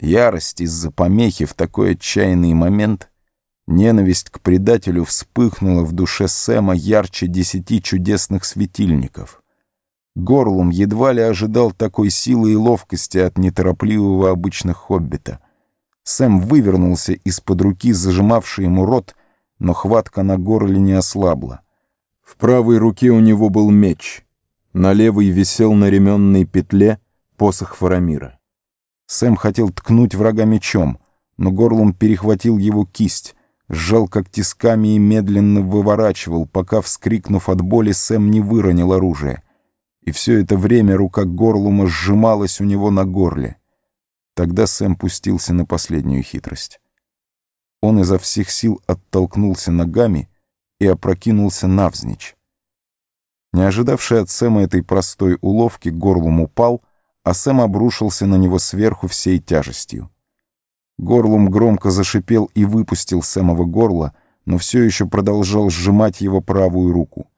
Ярость из-за помехи в такой отчаянный момент, ненависть к предателю вспыхнула в душе Сэма ярче десяти чудесных светильников. Горлум едва ли ожидал такой силы и ловкости от неторопливого обычных хоббита. Сэм вывернулся из-под руки, зажимавшей ему рот, но хватка на горле не ослабла. В правой руке у него был меч, на левой висел на ременной петле посох Фарамира. Сэм хотел ткнуть врага мечом, но горлом перехватил его кисть, сжал как тисками и медленно выворачивал, пока, вскрикнув от боли, Сэм не выронил оружие. И все это время рука горлума сжималась у него на горле. Тогда Сэм пустился на последнюю хитрость. Он изо всех сил оттолкнулся ногами и опрокинулся навзничь. Не ожидавший от Сэма этой простой уловки, горлум упал — а Сэм обрушился на него сверху всей тяжестью. Горлум громко зашипел и выпустил Сэмова горло, но все еще продолжал сжимать его правую руку.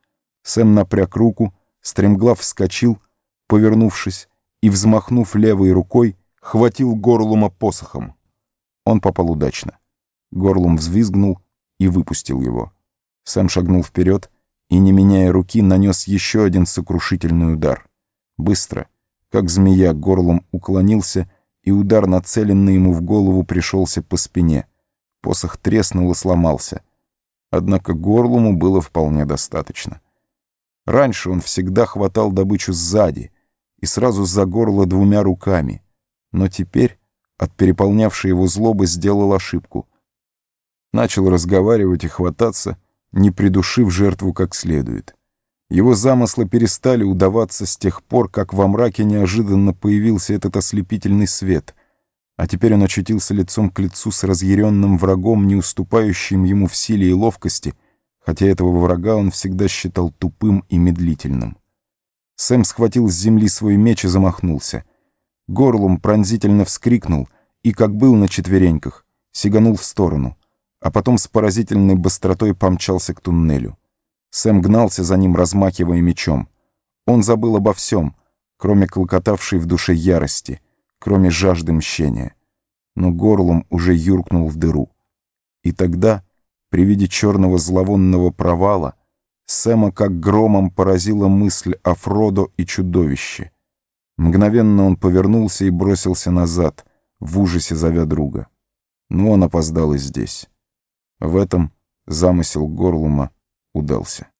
Сэм напряг руку, стремглав вскочил, повернувшись, и, взмахнув левой рукой, хватил Горлума посохом. Он попал удачно. Горлум взвизгнул и выпустил его. Сэм шагнул вперед и, не меняя руки, нанес еще один сокрушительный удар. Быстро, как змея горлом уклонился, и удар, нацеленный ему в голову, пришелся по спине. Посох треснул и сломался. Однако горлому было вполне достаточно. Раньше он всегда хватал добычу сзади и сразу за горло двумя руками, но теперь от переполнявшей его злобы сделал ошибку. Начал разговаривать и хвататься, не придушив жертву как следует. Его замыслы перестали удаваться с тех пор, как во мраке неожиданно появился этот ослепительный свет, а теперь он очутился лицом к лицу с разъяренным врагом, не уступающим ему в силе и ловкости, хотя этого врага он всегда считал тупым и медлительным. Сэм схватил с земли свой меч и замахнулся. Горлом пронзительно вскрикнул и, как был на четвереньках, сиганул в сторону, а потом с поразительной быстротой помчался к туннелю. Сэм гнался за ним, размахивая мечом. Он забыл обо всем, кроме клокотавшей в душе ярости, кроме жажды мщения. Но горлом уже юркнул в дыру. И тогда, при виде черного зловонного провала, Сэма как громом поразила мысль о Фродо и чудовище. Мгновенно он повернулся и бросился назад, в ужасе зовя друга. Но он опоздал и здесь. В этом замысел Горлума удался.